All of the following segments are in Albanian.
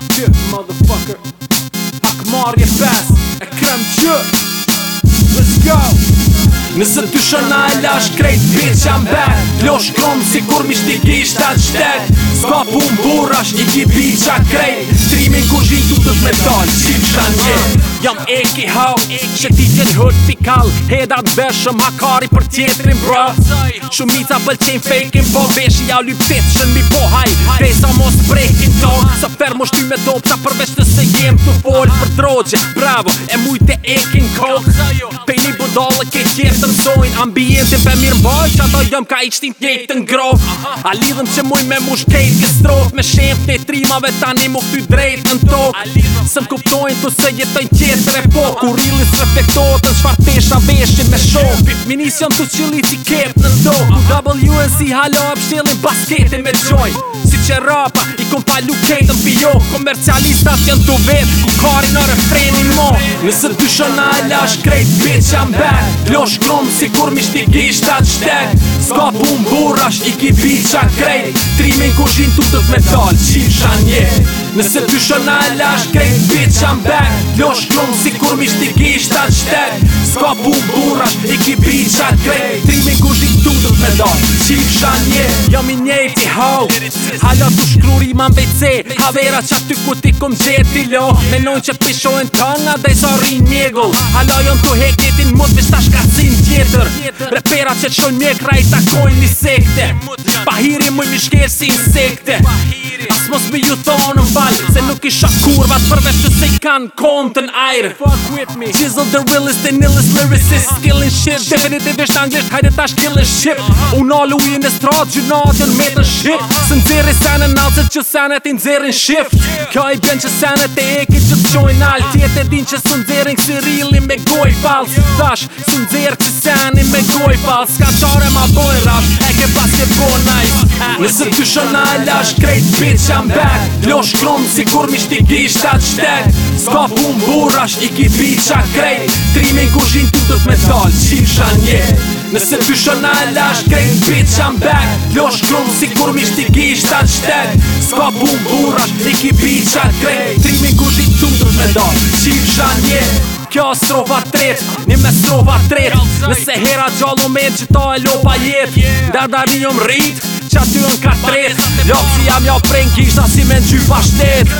hap motherfucker Hak marje pes, e krem që Let's go Nëse ty shëna e lash krejt, bitch, I'm back Losh krom si kur mi shtikisht atë shtet Ska pun burash, një kipi a krejt Shtrimi ku zhik me ton Qip shangje Jam eki hau Që ti qenë hët pikal Heda të beshë Ma kari për tjetërin bro Shumica pëll qenë fejkin Po veshë ja lypit Shën mi po haj vesa mos brekin ton Sa fermo shty me dopta Përveç të sejkin jem të folë për drogje Bravo, e mujtë e ekin kokë jo. Pejni budallë ke qërë të mësojnë Ambientin për mirë mbaj Qa do jëm ka i qëtin të njëjtë në grofë A lidhëm që muj me mush kejtë gë Me shemë të e trimave tani mu këty drejtë në tokë Sëm kuptojnë të se jetojnë qëtër e po Kurili së reflektohet në shfar pesha veshin me shokë Minision të qëllit që kepë në tokë WNC halo e pështjelin basketin me gjojnë që I kom palu kejtën pjo Komercialistat janë të vetë Ku karin në refreni mo Nëse të shona e lash krejt Bitch I'm back Plosh grom si kur mi shti gisht atë shtek Ska pun burash i ki bitch krejt Trimin ku shin tutët me tal Qim shan Nëse të shona e lash krejt Bitch I'm back Plosh grom si kur mi shti gisht atë shtek Ska pun burash i ki bitch krejt Trimin ku shin tutët me tal Qim jam i njejti hau Halla du shkruri ma mbejtse Havera që aty ku ti kom gjeti lo Menon që pishojn tanga dhe i sori njego Halla jon tu heketin mund vishta shkacin tjetër Repera që të shon mjekra i takojn një sekte Pahiri mu një shkesi një sekte mos me ju thonë në mbalë Se nuk isha kurva të përveç të se i kanë kontë të në ajrë Fuck with me Chisel the realest and illest lyricist Skillin shit Definitivisht anglisht hajde tash killin shit Unë alu i në stratë që natë me të shit Së në dzeri sanë në alëtët që sanë atin dzerin shift Kjo i bënë që sanë atë e ekin që të qojnë alë Tjetë e din që së në kësi rili me goj falë Së tash së në që sanë i me goj falë Ska qare ma bojnë rash e ke pas të bonaj nice. Nëse ty shona e lash krejt bitch I'm back Lo shkrum si kur mi shti gisht atë shtet Ska pun burash i ki bitcha krejt Trimin ku zhin tu dhët me tal qim shan nje Nëse ty shona e lash krejt bitch I'm back Lo shkrum si kur mi shti gisht atë shtet Ska pun burash i ki bitcha krejt Trimin ku zhin tu dhët me tal qim shan nje kjo është strofa tret Një me strofa tret Nëse hera gjallu me, që ta e lopa jet Dardari njëm rrit që aty në ka tret si jam jo prejnë kisha si me në gjy pa shtet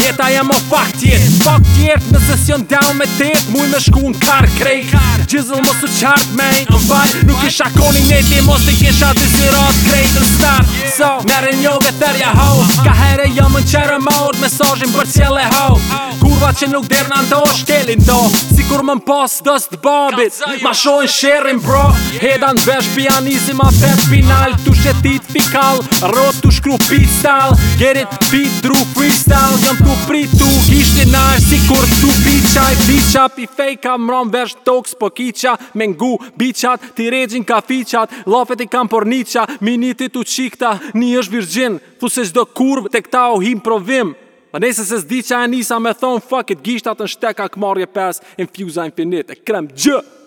Njeta jem o fakt tjet fakt tjet nëse si jën down me tet, Muj me shku në kar krejt Gjizl mos u qart me Në vaj nuk isha koni njeti Mos i kisha disirat krejt në start So, mere njo derja hau Ka herë e jamë jo në qërë maut Mesazhin për cjele hau Kurva që nuk derë në ndo Shkelin do Si kur më pas dëst babit Ma shojnë shërin bro Hedan vesh pianizi ma fes final Tu shetit fikal Rot tu shkru pit Get it beat through freestyle Jam tu pritu gishtin na si kur su bicha i bicha Pi fejka mron vesh toks po kicha Me ngu bichat, ti regjin ka fiqat, Lofet i kam por niqa, miniti tu qikta Ni është virgjin, thu se gjdo kurv Tek ta o him provim Pa nese se zdi qa e nisa me thon Fuck it, gishtat në shteka këmarje pes Infusa infinite, krem gjë